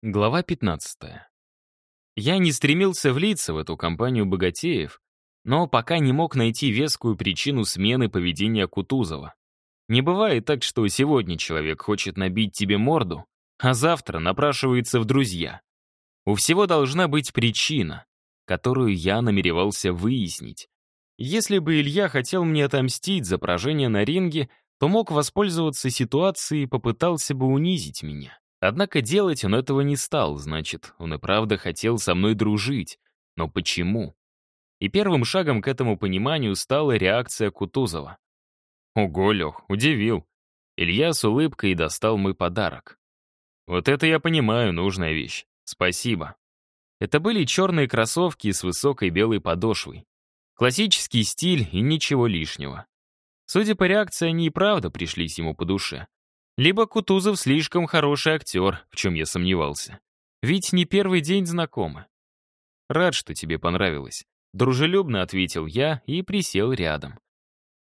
Глава 15. Я не стремился влиться в эту компанию богатеев, но пока не мог найти вескую причину смены поведения Кутузова. Не бывает так, что сегодня человек хочет набить тебе морду, а завтра напрашивается в друзья. У всего должна быть причина, которую я намеревался выяснить. Если бы Илья хотел мне отомстить за поражение на ринге, то мог воспользоваться ситуацией и попытался бы унизить меня. Однако делать он этого не стал, значит, он и правда хотел со мной дружить. Но почему? И первым шагом к этому пониманию стала реакция Кутузова. «Ого, Лех, удивил». Илья с улыбкой достал мой подарок. «Вот это я понимаю, нужная вещь. Спасибо». Это были черные кроссовки с высокой белой подошвой. Классический стиль и ничего лишнего. Судя по реакции, они и правда пришлись ему по душе. Либо Кутузов слишком хороший актер, в чем я сомневался. Ведь не первый день знакомы. «Рад, что тебе понравилось», — дружелюбно ответил я и присел рядом.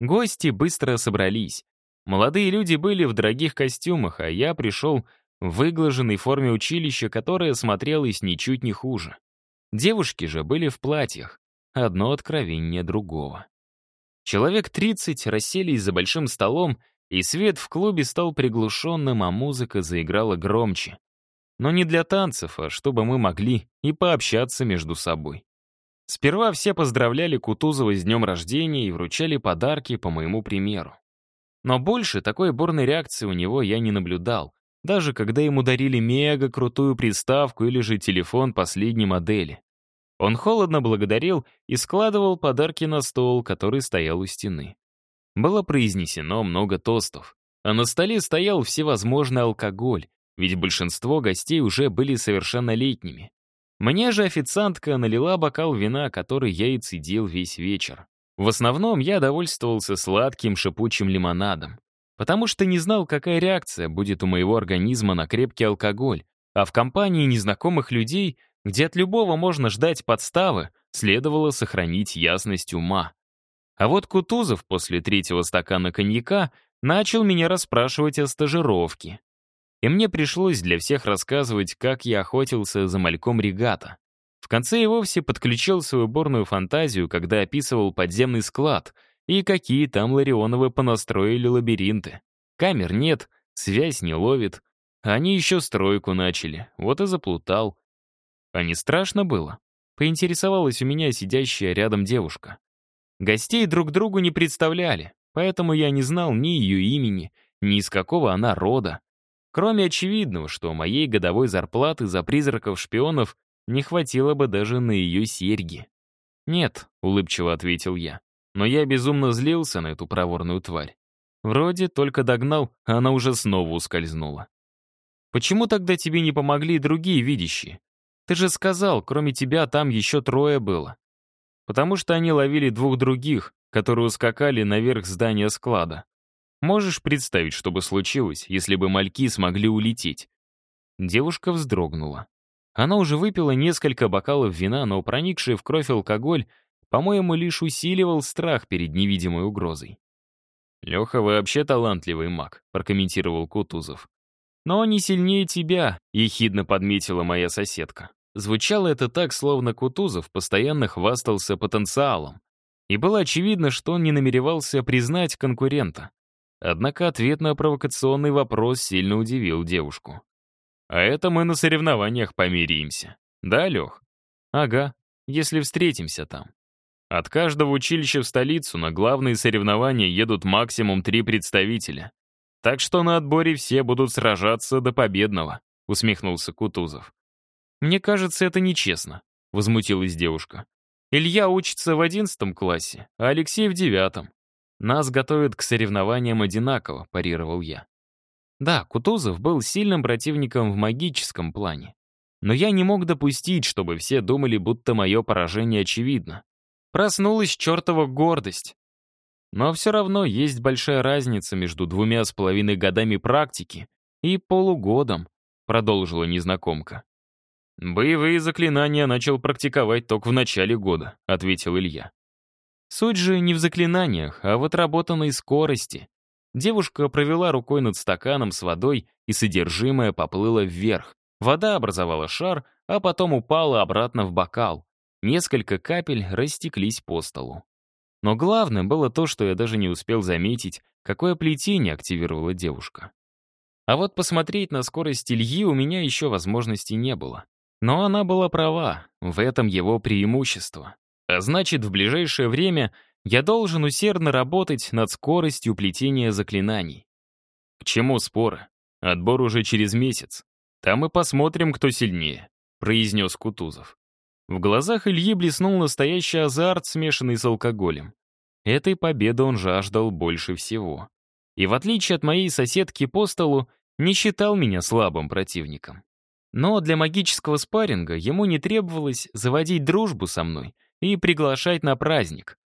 Гости быстро собрались. Молодые люди были в дорогих костюмах, а я пришел в выглаженной форме училища, которая смотрелась ничуть не хуже. Девушки же были в платьях, одно откровение другого. Человек 30 расселись за большим столом и свет в клубе стал приглушенным, а музыка заиграла громче. Но не для танцев, а чтобы мы могли и пообщаться между собой. Сперва все поздравляли Кутузова с днем рождения и вручали подарки по моему примеру. Но больше такой бурной реакции у него я не наблюдал, даже когда ему дарили мега крутую приставку или же телефон последней модели. Он холодно благодарил и складывал подарки на стол, который стоял у стены. Было произнесено много тостов, а на столе стоял всевозможный алкоголь, ведь большинство гостей уже были совершеннолетними. Мне же официантка налила бокал вина, который я и цедил весь вечер. В основном я довольствовался сладким шипучим лимонадом, потому что не знал, какая реакция будет у моего организма на крепкий алкоголь, а в компании незнакомых людей, где от любого можно ждать подставы, следовало сохранить ясность ума. А вот Кутузов после третьего стакана коньяка начал меня расспрашивать о стажировке. И мне пришлось для всех рассказывать, как я охотился за мальком регата. В конце и вовсе подключил свою борную фантазию, когда описывал подземный склад и какие там Ларионовы понастроили лабиринты. Камер нет, связь не ловит. Они еще стройку начали, вот и заплутал. А не страшно было? Поинтересовалась у меня сидящая рядом девушка. Гостей друг другу не представляли, поэтому я не знал ни ее имени, ни из какого она рода. Кроме очевидного, что моей годовой зарплаты за призраков-шпионов не хватило бы даже на ее серьги. «Нет», — улыбчиво ответил я, но я безумно злился на эту проворную тварь. Вроде только догнал, а она уже снова ускользнула. «Почему тогда тебе не помогли другие видящие? Ты же сказал, кроме тебя там еще трое было потому что они ловили двух других, которые ускакали наверх здания склада. Можешь представить, что бы случилось, если бы мальки смогли улететь?» Девушка вздрогнула. Она уже выпила несколько бокалов вина, но проникший в кровь алкоголь, по-моему, лишь усиливал страх перед невидимой угрозой. «Леха вообще талантливый маг», — прокомментировал Кутузов. «Но не сильнее тебя», — ехидно подметила моя соседка. Звучало это так, словно Кутузов постоянно хвастался потенциалом. И было очевидно, что он не намеревался признать конкурента. Однако ответ на провокационный вопрос сильно удивил девушку. «А это мы на соревнованиях помиримся. Да, Лех?» «Ага, если встретимся там». От каждого училища в столицу на главные соревнования едут максимум три представителя. Так что на отборе все будут сражаться до победного», — усмехнулся Кутузов. «Мне кажется, это нечестно», — возмутилась девушка. «Илья учится в одиннадцатом классе, а Алексей в девятом. Нас готовят к соревнованиям одинаково», — парировал я. Да, Кутузов был сильным противником в магическом плане. Но я не мог допустить, чтобы все думали, будто мое поражение очевидно. Проснулась чертова гордость. Но все равно есть большая разница между двумя с половиной годами практики и полугодом, продолжила незнакомка. «Боевые заклинания начал практиковать только в начале года», — ответил Илья. Суть же не в заклинаниях, а в отработанной скорости. Девушка провела рукой над стаканом с водой, и содержимое поплыло вверх. Вода образовала шар, а потом упала обратно в бокал. Несколько капель растеклись по столу. Но главное было то, что я даже не успел заметить, какое плетение активировала девушка. А вот посмотреть на скорость Ильи у меня еще возможности не было. Но она была права, в этом его преимущество. А значит, в ближайшее время я должен усердно работать над скоростью плетения заклинаний. К чему споры? Отбор уже через месяц. Там и посмотрим, кто сильнее», — произнес Кутузов. В глазах Ильи блеснул настоящий азарт, смешанный с алкоголем. Этой победы он жаждал больше всего. И в отличие от моей соседки по столу, не считал меня слабым противником. Но для магического спарринга ему не требовалось заводить дружбу со мной и приглашать на праздник.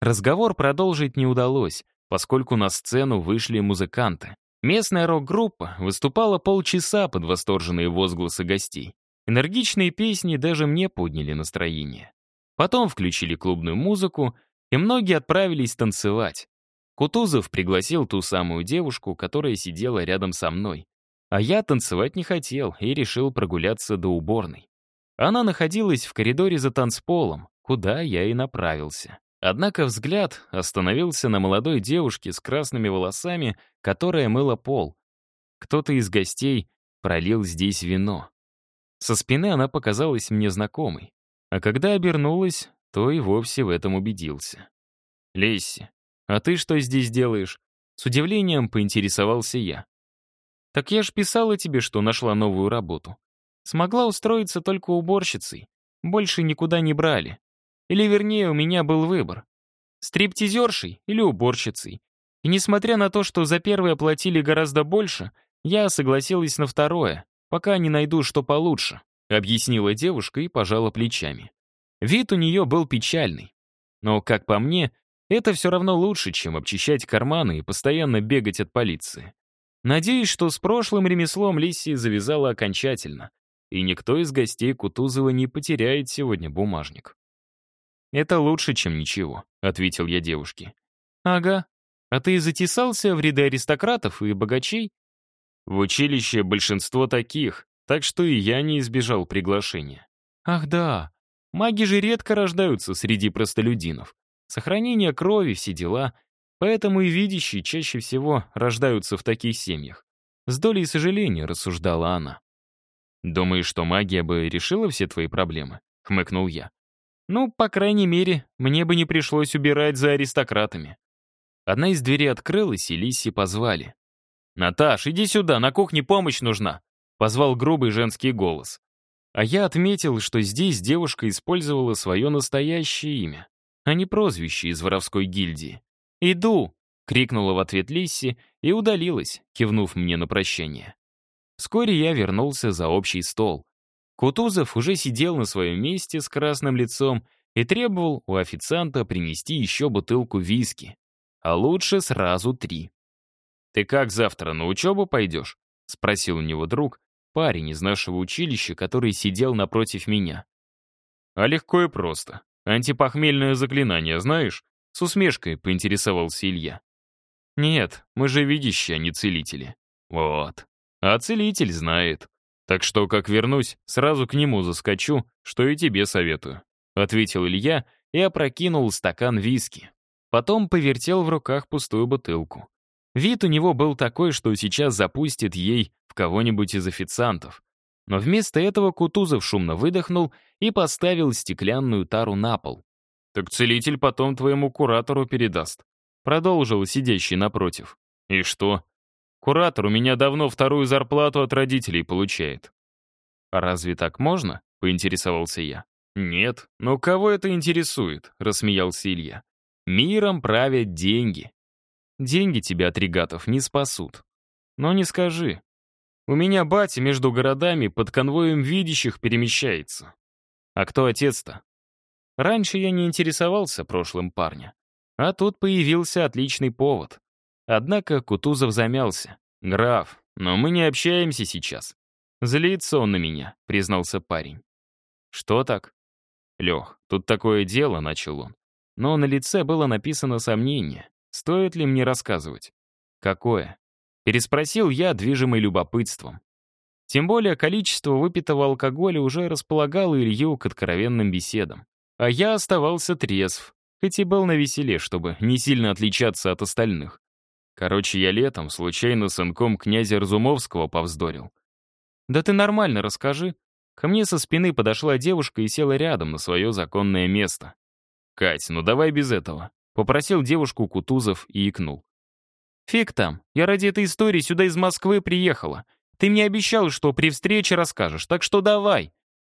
Разговор продолжить не удалось, поскольку на сцену вышли музыканты. Местная рок-группа выступала полчаса под восторженные возгласы гостей. Энергичные песни даже мне подняли настроение. Потом включили клубную музыку, и многие отправились танцевать. Кутузов пригласил ту самую девушку, которая сидела рядом со мной. А я танцевать не хотел и решил прогуляться до уборной. Она находилась в коридоре за танцполом, куда я и направился. Однако взгляд остановился на молодой девушке с красными волосами, которая мыла пол. Кто-то из гостей пролил здесь вино. Со спины она показалась мне знакомой. А когда обернулась, то и вовсе в этом убедился. «Лесси, а ты что здесь делаешь?» С удивлением поинтересовался я. «Так я ж писала тебе, что нашла новую работу. Смогла устроиться только уборщицей. Больше никуда не брали. Или, вернее, у меня был выбор. Стриптизершей или уборщицей. И несмотря на то, что за первое платили гораздо больше, я согласилась на второе, пока не найду что получше», объяснила девушка и пожала плечами. Вид у нее был печальный. Но, как по мне, это все равно лучше, чем обчищать карманы и постоянно бегать от полиции. Надеюсь, что с прошлым ремеслом Лисси завязала окончательно, и никто из гостей Кутузова не потеряет сегодня бумажник. «Это лучше, чем ничего», — ответил я девушке. «Ага. А ты затесался в ряды аристократов и богачей?» «В училище большинство таких, так что и я не избежал приглашения». «Ах да. Маги же редко рождаются среди простолюдинов. Сохранение крови, все дела. Поэтому и видящие чаще всего рождаются в таких семьях. С долей сожаления рассуждала она. «Думаешь, что магия бы решила все твои проблемы?» — хмыкнул я. Ну, по крайней мере, мне бы не пришлось убирать за аристократами. Одна из дверей открылась, и Лиси позвали. «Наташ, иди сюда, на кухне помощь нужна!» — позвал грубый женский голос. А я отметил, что здесь девушка использовала свое настоящее имя, а не прозвище из воровской гильдии. «Иду!» — крикнула в ответ Лисси и удалилась, кивнув мне на прощание. Вскоре я вернулся за общий стол. Кутузов уже сидел на своем месте с красным лицом и требовал у официанта принести еще бутылку виски. А лучше сразу три. «Ты как завтра на учебу пойдешь?» — спросил у него друг, парень из нашего училища, который сидел напротив меня. «А легко и просто. Антипохмельное заклинание знаешь?» С усмешкой поинтересовался Илья. «Нет, мы же видящие, а не целители». «Вот. А целитель знает. Так что, как вернусь, сразу к нему заскочу, что и тебе советую», — ответил Илья и опрокинул стакан виски. Потом повертел в руках пустую бутылку. Вид у него был такой, что сейчас запустит ей в кого-нибудь из официантов. Но вместо этого Кутузов шумно выдохнул и поставил стеклянную тару на пол. «Так целитель потом твоему куратору передаст», — продолжил сидящий напротив. «И что? Куратор у меня давно вторую зарплату от родителей получает». «А разве так можно?» — поинтересовался я. «Нет, но кого это интересует?» — рассмеялся Илья. «Миром правят деньги. Деньги тебя от регатов не спасут. Но не скажи. У меня батя между городами под конвоем видящих перемещается. А кто отец-то? Раньше я не интересовался прошлым парня. А тут появился отличный повод. Однако Кутузов замялся. «Граф, но мы не общаемся сейчас. Злится он на меня», — признался парень. «Что так?» «Лех, тут такое дело», — начал он. Но на лице было написано сомнение. Стоит ли мне рассказывать? «Какое?» Переспросил я, движимый любопытством. Тем более количество выпитого алкоголя уже располагало Илью к откровенным беседам. А я оставался трезв, хоть и был на веселе, чтобы не сильно отличаться от остальных. Короче, я летом случайно с сынком князя Разумовского повздорил. «Да ты нормально расскажи». Ко мне со спины подошла девушка и села рядом на свое законное место. «Кать, ну давай без этого», — попросил девушку Кутузов и икнул. «Фиг там, я ради этой истории сюда из Москвы приехала. Ты мне обещал, что при встрече расскажешь, так что давай».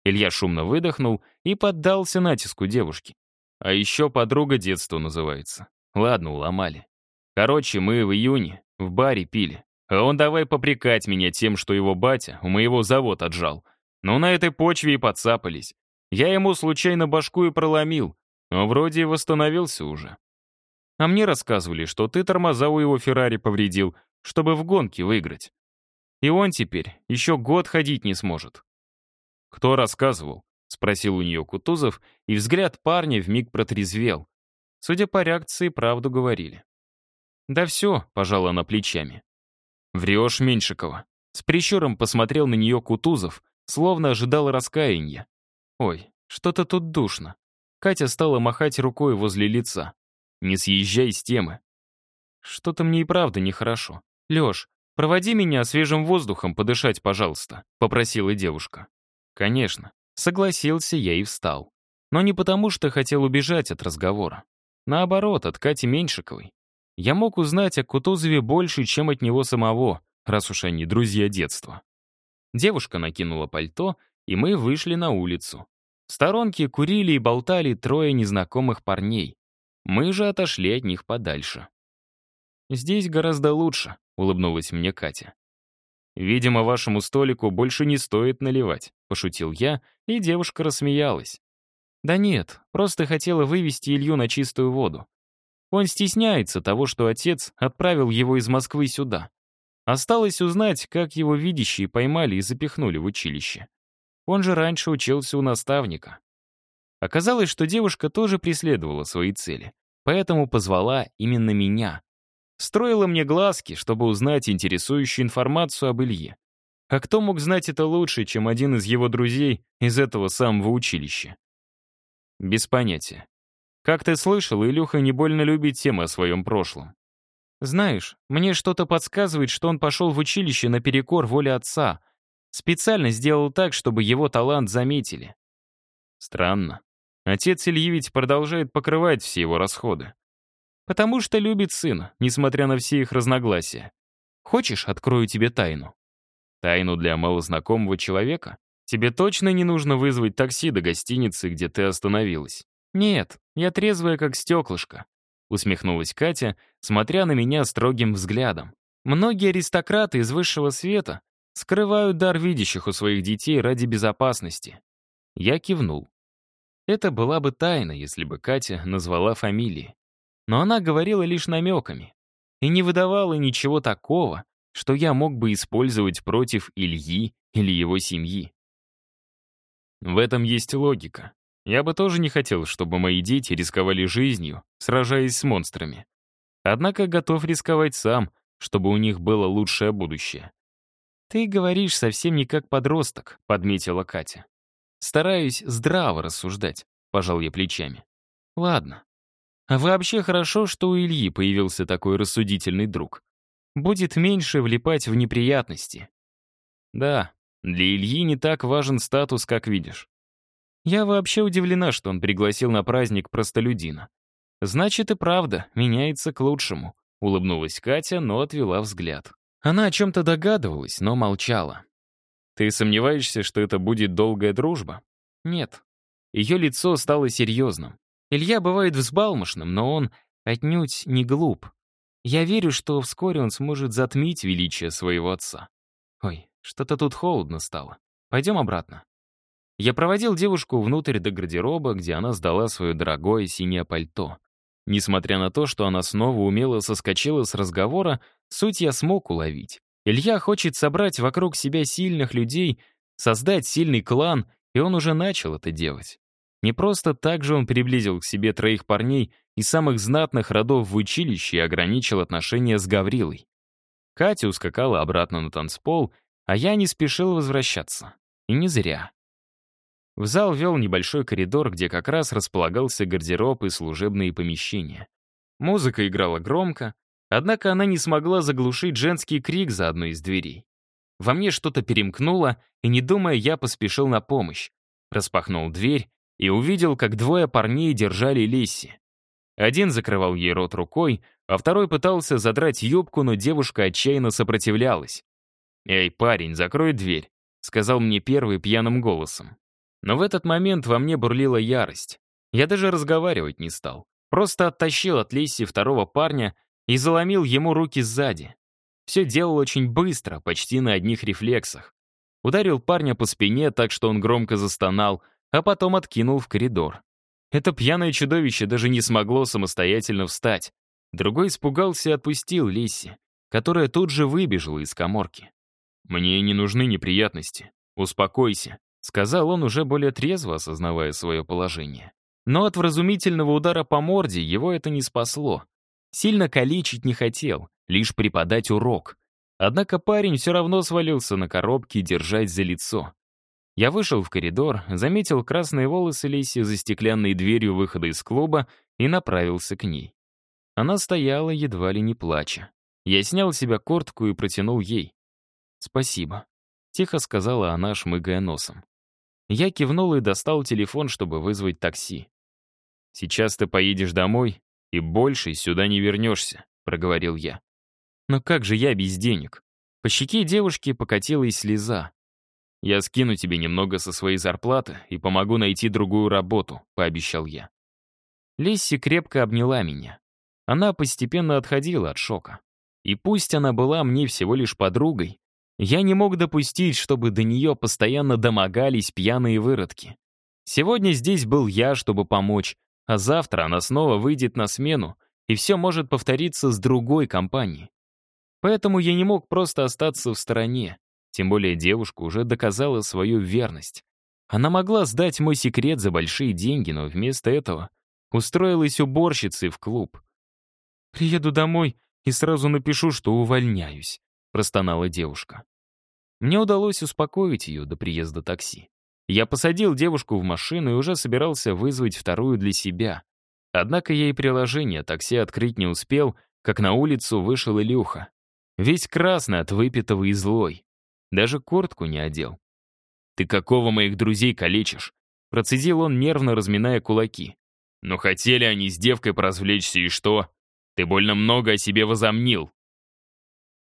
Илья шумно выдохнул и поддался натиску девушки. А еще подруга детства называется. Ладно, уломали. Короче, мы в июне в баре пили. А он давай попрекать меня тем, что его батя у моего завод отжал. Но на этой почве и подцапались. Я ему случайно башку и проломил, но вроде и восстановился уже. А мне рассказывали, что ты тормоза у его Феррари повредил, чтобы в гонке выиграть. И он теперь еще год ходить не сможет. «Кто рассказывал?» — спросил у нее Кутузов, и взгляд парня вмиг протрезвел. Судя по реакции, правду говорили. «Да все», — пожала она плечами. «Врешь, Меньшикова». С прищуром посмотрел на нее Кутузов, словно ожидал раскаяния. «Ой, что-то тут душно». Катя стала махать рукой возле лица. «Не съезжай с темы». «Что-то мне и правда нехорошо. Леш, проводи меня свежим воздухом подышать, пожалуйста», — попросила девушка. «Конечно». Согласился я и встал. Но не потому, что хотел убежать от разговора. Наоборот, от Кати Меньшиковой. Я мог узнать о Кутузове больше, чем от него самого, раз уж они друзья детства. Девушка накинула пальто, и мы вышли на улицу. В сторонке курили и болтали трое незнакомых парней. Мы же отошли от них подальше. «Здесь гораздо лучше», — улыбнулась мне Катя. «Видимо, вашему столику больше не стоит наливать», — пошутил я, и девушка рассмеялась. «Да нет, просто хотела вывести Илью на чистую воду. Он стесняется того, что отец отправил его из Москвы сюда. Осталось узнать, как его видящие поймали и запихнули в училище. Он же раньше учился у наставника. Оказалось, что девушка тоже преследовала свои цели, поэтому позвала именно меня. Строила мне глазки, чтобы узнать интересующую информацию об Илье. А кто мог знать это лучше, чем один из его друзей из этого самого училища? Без понятия. Как ты слышал, Илюха не больно любит темы о своем прошлом. Знаешь, мне что-то подсказывает, что он пошел в училище наперекор воле отца. Специально сделал так, чтобы его талант заметили. Странно. Отец Ильи ведь продолжает покрывать все его расходы. Потому что любит сына, несмотря на все их разногласия. Хочешь, открою тебе тайну? Тайну для малознакомого человека? Тебе точно не нужно вызвать такси до гостиницы, где ты остановилась. «Нет, я трезвая, как стеклышко», — усмехнулась Катя, смотря на меня строгим взглядом. «Многие аристократы из высшего света скрывают дар видящих у своих детей ради безопасности». Я кивнул. Это была бы тайна, если бы Катя назвала фамилии. Но она говорила лишь намеками и не выдавала ничего такого, что я мог бы использовать против Ильи или его семьи. В этом есть логика. Я бы тоже не хотел, чтобы мои дети рисковали жизнью, сражаясь с монстрами. Однако готов рисковать сам, чтобы у них было лучшее будущее. «Ты говоришь совсем не как подросток», — подметила Катя. «Стараюсь здраво рассуждать», — пожал я плечами. «Ладно. А вообще хорошо, что у Ильи появился такой рассудительный друг. Будет меньше влипать в неприятности». «Да, для Ильи не так важен статус, как видишь. Я вообще удивлена, что он пригласил на праздник простолюдина. Значит и правда, меняется к лучшему. Улыбнулась Катя, но отвела взгляд. Она о чем-то догадывалась, но молчала. «Ты сомневаешься, что это будет долгая дружба?» «Нет». Ее лицо стало серьезным. Илья бывает взбалмошным, но он отнюдь не глуп. Я верю, что вскоре он сможет затмить величие своего отца. Ой, что-то тут холодно стало. Пойдем обратно. Я проводил девушку внутрь до гардероба, где она сдала свое дорогое синее пальто. Несмотря на то, что она снова умело соскочила с разговора, суть я смог уловить. Илья хочет собрать вокруг себя сильных людей, создать сильный клан, и он уже начал это делать. Не просто так же он приблизил к себе троих парней из самых знатных родов в училище и ограничил отношения с Гаврилой. Катя ускакала обратно на танцпол, А я не спешил возвращаться. И не зря. В зал вел небольшой коридор, где как раз располагался гардероб и служебные помещения. Музыка играла громко, однако она не смогла заглушить женский крик за одной из дверей. Во мне что-то перемкнуло, и, не думая, я поспешил на помощь. Распахнул дверь и увидел, как двое парней держали Лесси. Один закрывал ей рот рукой, а второй пытался задрать юбку, но девушка отчаянно сопротивлялась. «Эй, парень, закрой дверь», — сказал мне первый пьяным голосом. Но в этот момент во мне бурлила ярость. Я даже разговаривать не стал. Просто оттащил от Лесси второго парня и заломил ему руки сзади. Все делал очень быстро, почти на одних рефлексах. Ударил парня по спине так, что он громко застонал, а потом откинул в коридор. Это пьяное чудовище даже не смогло самостоятельно встать. Другой испугался и отпустил Лисси, которая тут же выбежала из коморки. «Мне не нужны неприятности. Успокойся», — сказал он, уже более трезво осознавая свое положение. Но от вразумительного удара по морде его это не спасло. Сильно калечить не хотел, лишь преподать урок. Однако парень все равно свалился на коробке, держать за лицо. Я вышел в коридор, заметил красные волосы Лиси за стеклянной дверью выхода из клуба и направился к ней. Она стояла, едва ли не плача. Я снял с себя куртку и протянул ей. «Спасибо», — тихо сказала она, шмыгая носом. Я кивнул и достал телефон, чтобы вызвать такси. «Сейчас ты поедешь домой и больше сюда не вернешься», — проговорил я. «Но как же я без денег?» По щеке девушки покатилась слеза. «Я скину тебе немного со своей зарплаты и помогу найти другую работу», — пообещал я. Лесси крепко обняла меня. Она постепенно отходила от шока. И пусть она была мне всего лишь подругой, я не мог допустить, чтобы до нее постоянно домогались пьяные выродки. Сегодня здесь был я, чтобы помочь, а завтра она снова выйдет на смену, и все может повториться с другой компанией. Поэтому я не мог просто остаться в стороне, тем более девушка уже доказала свою верность. Она могла сдать мой секрет за большие деньги, но вместо этого устроилась уборщицей в клуб. «Приеду домой и сразу напишу, что увольняюсь», — простонала девушка. Мне удалось успокоить ее до приезда такси. Я посадил девушку в машину и уже собирался вызвать вторую для себя. Однако ей приложение такси открыть не успел, как на улицу вышел Илюха. Весь красный от выпитого и злой. Даже куртку не одел. «Ты какого моих друзей калечишь?» Процедил он, нервно разминая кулаки. «Но хотели они с девкой поразвлечься, и что? Ты больно много о себе возомнил».